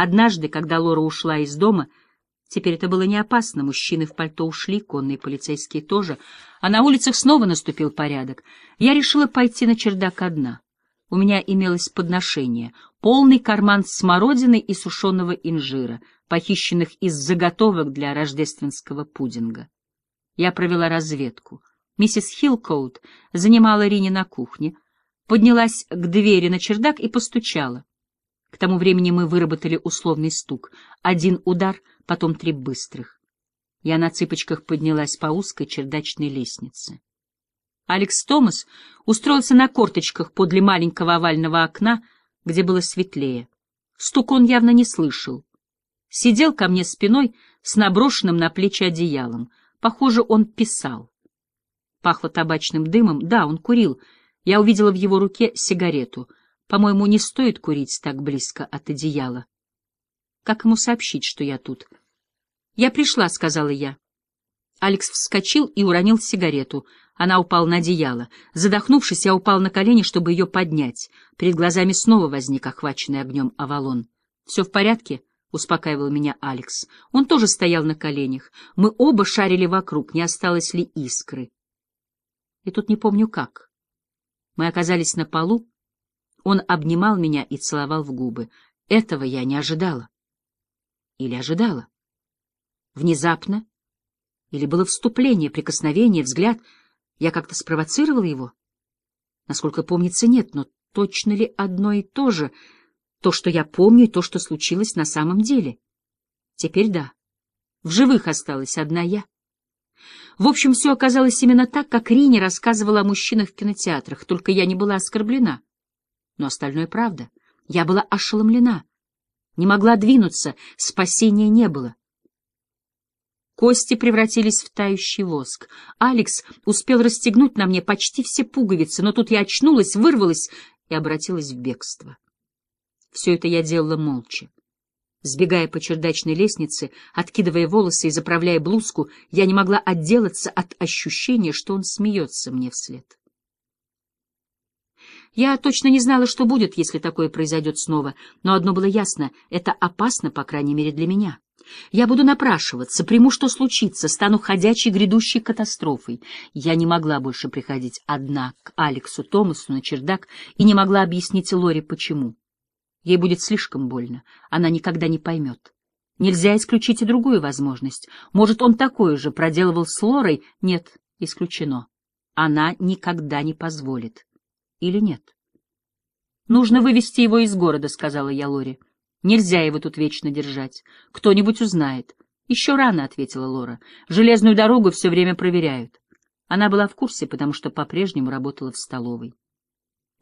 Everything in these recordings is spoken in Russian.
Однажды, когда Лора ушла из дома, теперь это было не опасно, мужчины в пальто ушли, конные полицейские тоже, а на улицах снова наступил порядок, я решила пойти на чердак одна. У меня имелось подношение — полный карман смородины и сушеного инжира, похищенных из заготовок для рождественского пудинга. Я провела разведку. Миссис Хилкоут занимала Рине на кухне, поднялась к двери на чердак и постучала. К тому времени мы выработали условный стук. Один удар, потом три быстрых. Я на цыпочках поднялась по узкой чердачной лестнице. Алекс Томас устроился на корточках подле маленького овального окна, где было светлее. Стук он явно не слышал. Сидел ко мне спиной с наброшенным на плечи одеялом. Похоже, он писал. Пахло табачным дымом. Да, он курил. Я увидела в его руке сигарету. По-моему, не стоит курить так близко от одеяла. Как ему сообщить, что я тут? «Я пришла», — сказала я. Алекс вскочил и уронил сигарету. Она упала на одеяло. Задохнувшись, я упал на колени, чтобы ее поднять. Перед глазами снова возник охваченный огнем Авалон. «Все в порядке?» — успокаивал меня Алекс. Он тоже стоял на коленях. Мы оба шарили вокруг, не осталось ли искры. И тут не помню как. Мы оказались на полу. Он обнимал меня и целовал в губы. Этого я не ожидала. Или ожидала? Внезапно? Или было вступление, прикосновение, взгляд — я как-то спровоцировала его? Насколько помнится, нет, но точно ли одно и то же, то, что я помню, и то, что случилось на самом деле? Теперь да. В живых осталась одна я. В общем, все оказалось именно так, как Рини рассказывала о мужчинах в кинотеатрах, только я не была оскорблена. Но остальное правда. Я была ошеломлена. Не могла двинуться, спасения не было. Кости превратились в тающий воск. Алекс успел расстегнуть на мне почти все пуговицы, но тут я очнулась, вырвалась и обратилась в бегство. Все это я делала молча. Сбегая по чердачной лестнице, откидывая волосы и заправляя блузку, я не могла отделаться от ощущения, что он смеется мне вслед. Я точно не знала, что будет, если такое произойдет снова, но одно было ясно — это опасно, по крайней мере, для меня. Я буду напрашиваться, приму, что случится, стану ходячей грядущей катастрофой. Я не могла больше приходить одна к Алексу Томасу на чердак и не могла объяснить Лоре, почему. Ей будет слишком больно, она никогда не поймет. Нельзя исключить и другую возможность. Может, он такое же проделывал с Лорой? Нет, исключено. Она никогда не позволит. Или нет? «Нужно вывести его из города», — сказала я Лоре. Нельзя его тут вечно держать. Кто-нибудь узнает. Еще рано, — ответила Лора. Железную дорогу все время проверяют. Она была в курсе, потому что по-прежнему работала в столовой.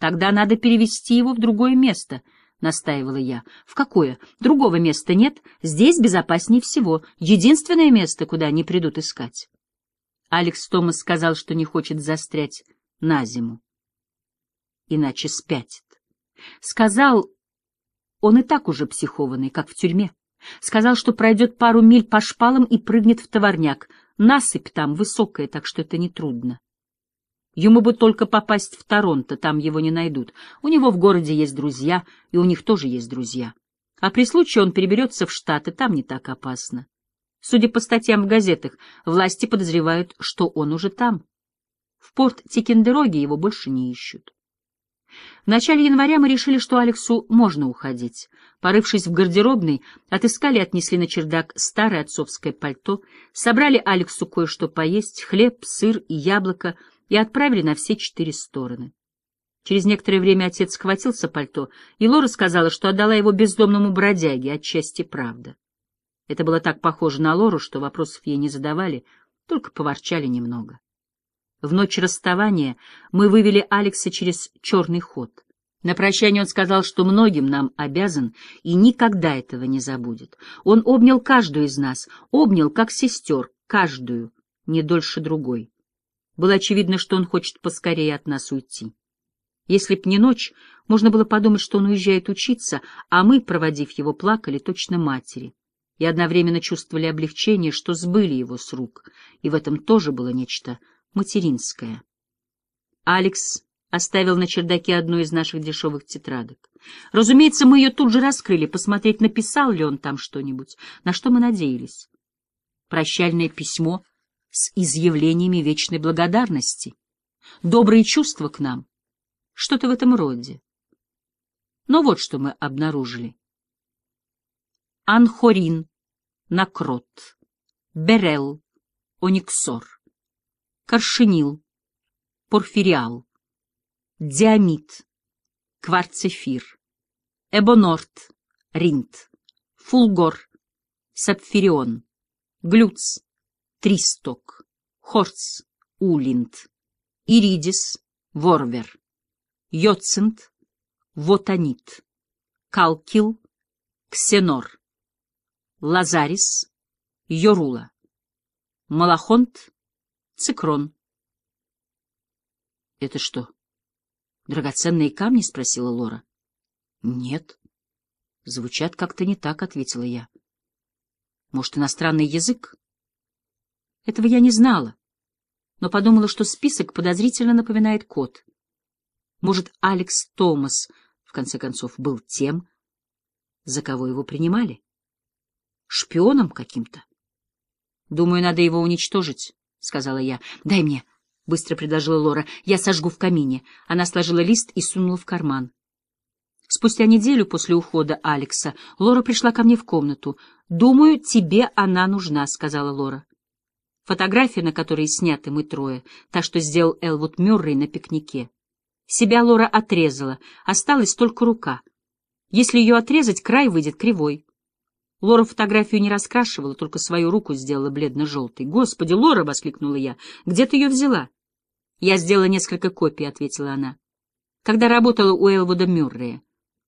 Тогда надо перевести его в другое место, — настаивала я. В какое? Другого места нет. Здесь безопаснее всего. Единственное место, куда не придут искать. Алекс Томас сказал, что не хочет застрять на зиму. Иначе спятит. Сказал, он и так уже психованный, как в тюрьме. Сказал, что пройдет пару миль по шпалам и прыгнет в товарняк. Насыпь там высокая, так что это нетрудно. Ему бы только попасть в Торонто, там его не найдут. У него в городе есть друзья, и у них тоже есть друзья. А при случае он переберется в Штаты, там не так опасно. Судя по статьям в газетах, власти подозревают, что он уже там. В порт Тикендероги его больше не ищут. В начале января мы решили, что Алексу можно уходить. Порывшись в гардеробной, отыскали и отнесли на чердак старое отцовское пальто, собрали Алексу кое-что поесть, хлеб, сыр и яблоко, и отправили на все четыре стороны. Через некоторое время отец схватился пальто, и Лора сказала, что отдала его бездомному бродяге, отчасти правда. Это было так похоже на Лору, что вопросов ей не задавали, только поворчали немного. В ночь расставания мы вывели Алекса через черный ход. На прощание он сказал, что многим нам обязан и никогда этого не забудет. Он обнял каждую из нас, обнял как сестер, каждую, не дольше другой. Было очевидно, что он хочет поскорее от нас уйти. Если б не ночь, можно было подумать, что он уезжает учиться, а мы, проводив его, плакали точно матери. И одновременно чувствовали облегчение, что сбыли его с рук, и в этом тоже было нечто материнское. Алекс оставил на чердаке одну из наших дешевых тетрадок. Разумеется, мы ее тут же раскрыли, посмотреть, написал ли он там что-нибудь, на что мы надеялись. Прощальное письмо с изъявлениями вечной благодарности, добрые чувства к нам, что-то в этом роде. Но вот что мы обнаружили. Анхорин, Накрот, Берел, Ониксор, Каршинил, Порфириал, Диамид, Кварцефир, Эбонорт, Ринт, Фулгор, Сапфирион, Глюц, Тристок, Хорц, Улинд, Иридис, Ворвер, Йоцинт, Вотанит, Калкил, Ксенор, Лазарис, Йорула, Малахонт, Цикрон. — Это что, драгоценные камни? — спросила Лора. — Нет. Звучат как-то не так, — ответила я. — Может, иностранный язык? Этого я не знала, но подумала, что список подозрительно напоминает код. Может, Алекс Томас, в конце концов, был тем, за кого его принимали? Шпионом каким-то? Думаю, надо его уничтожить, — сказала я. Дай мне, — быстро предложила Лора. Я сожгу в камине. Она сложила лист и сунула в карман. Спустя неделю после ухода Алекса Лора пришла ко мне в комнату. «Думаю, тебе она нужна», — сказала Лора. Фотография, на которой сняты мы трое, та, что сделал Элвуд Мюррей на пикнике. Себя Лора отрезала, осталась только рука. Если ее отрезать, край выйдет кривой. Лора фотографию не раскрашивала, только свою руку сделала бледно-желтой. «Господи, Лора!» — воскликнула я. «Где ты ее взяла?» «Я сделала несколько копий», — ответила она. «Когда работала у Элвуда Мюррея.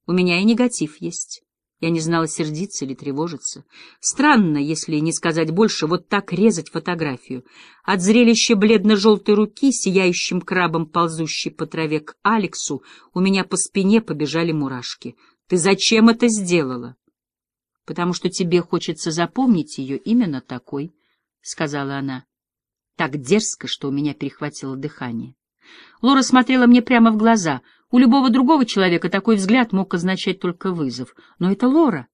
У меня и негатив есть». Я не знала, сердиться или тревожиться. Странно, если не сказать больше, вот так резать фотографию. От зрелища бледно-желтой руки, сияющим крабом, ползущей по траве к Алексу, у меня по спине побежали мурашки. «Ты зачем это сделала?» Потому что тебе хочется запомнить ее именно такой, — сказала она. Так дерзко, что у меня перехватило дыхание. Лора смотрела мне прямо в глаза. У любого другого человека такой взгляд мог означать только вызов. Но это Лора.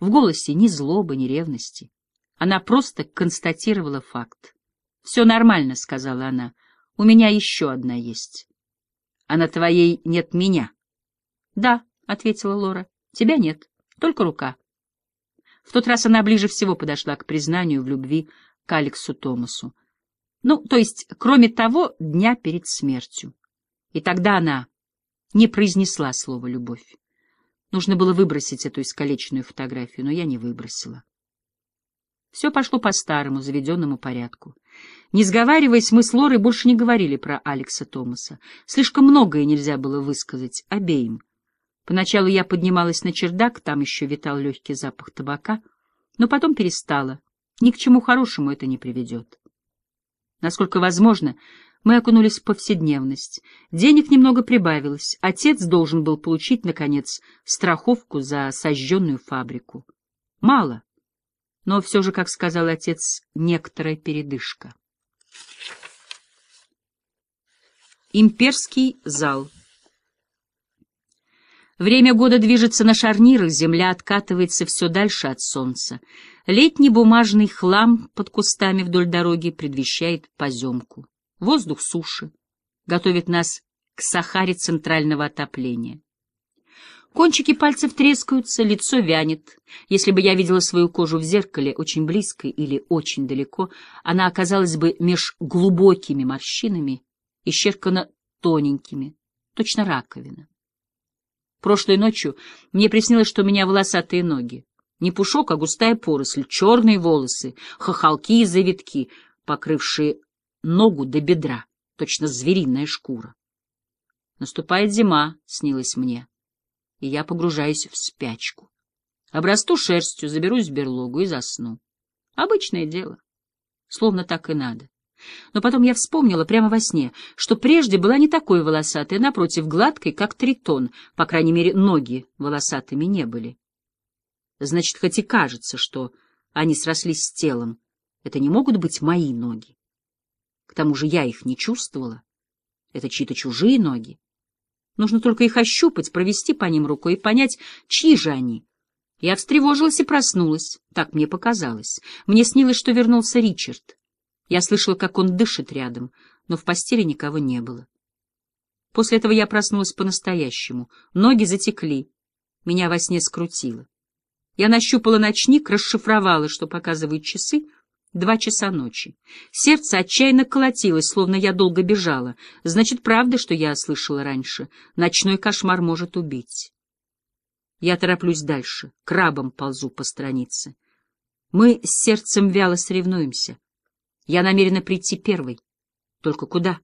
В голосе ни злобы, ни ревности. Она просто констатировала факт. «Все нормально», — сказала она. «У меня еще одна есть». «А на твоей нет меня?» «Да», — ответила Лора. «Тебя нет, только рука». В тот раз она ближе всего подошла к признанию в любви к Алексу Томасу. Ну, то есть, кроме того, дня перед смертью. И тогда она не произнесла слово «любовь». Нужно было выбросить эту искалеченную фотографию, но я не выбросила. Все пошло по старому, заведенному порядку. Не сговариваясь, мы с Лорой больше не говорили про Алекса Томаса. Слишком многое нельзя было высказать обеим — Поначалу я поднималась на чердак, там еще витал легкий запах табака, но потом перестала. Ни к чему хорошему это не приведет. Насколько возможно, мы окунулись в повседневность. Денег немного прибавилось. Отец должен был получить, наконец, страховку за сожженную фабрику. Мало, но все же, как сказал отец, некоторая передышка. Имперский зал Время года движется на шарнирах, земля откатывается все дальше от солнца. Летний бумажный хлам под кустами вдоль дороги предвещает поземку. Воздух суши, готовит нас к Сахаре центрального отопления. Кончики пальцев трескаются, лицо вянет. Если бы я видела свою кожу в зеркале очень близко или очень далеко, она оказалась бы меж глубокими морщинами, исчеркана тоненькими, точно раковина. Прошлой ночью мне приснилось, что у меня волосатые ноги. Не пушок, а густая поросль, черные волосы, хохолки и завитки, покрывшие ногу до бедра, точно звериная шкура. Наступает зима, снилось мне, и я погружаюсь в спячку. Обрасту шерстью, заберусь в берлогу и засну. Обычное дело. Словно так и надо. Но потом я вспомнила прямо во сне, что прежде была не такой волосатой, а напротив, гладкой, как тритон, по крайней мере, ноги волосатыми не были. Значит, хоть и кажется, что они срослись с телом, это не могут быть мои ноги. К тому же я их не чувствовала. Это чьи-то чужие ноги. Нужно только их ощупать, провести по ним рукой и понять, чьи же они. Я встревожилась и проснулась. Так мне показалось. Мне снилось, что вернулся Ричард. Я слышала, как он дышит рядом, но в постели никого не было. После этого я проснулась по-настоящему. Ноги затекли. Меня во сне скрутило. Я нащупала ночник, расшифровала, что показывают часы, два часа ночи. Сердце отчаянно колотилось, словно я долго бежала. Значит, правда, что я слышала раньше. Ночной кошмар может убить. Я тороплюсь дальше, крабом ползу по странице. Мы с сердцем вяло соревнуемся. Я намерена прийти первой. Только куда?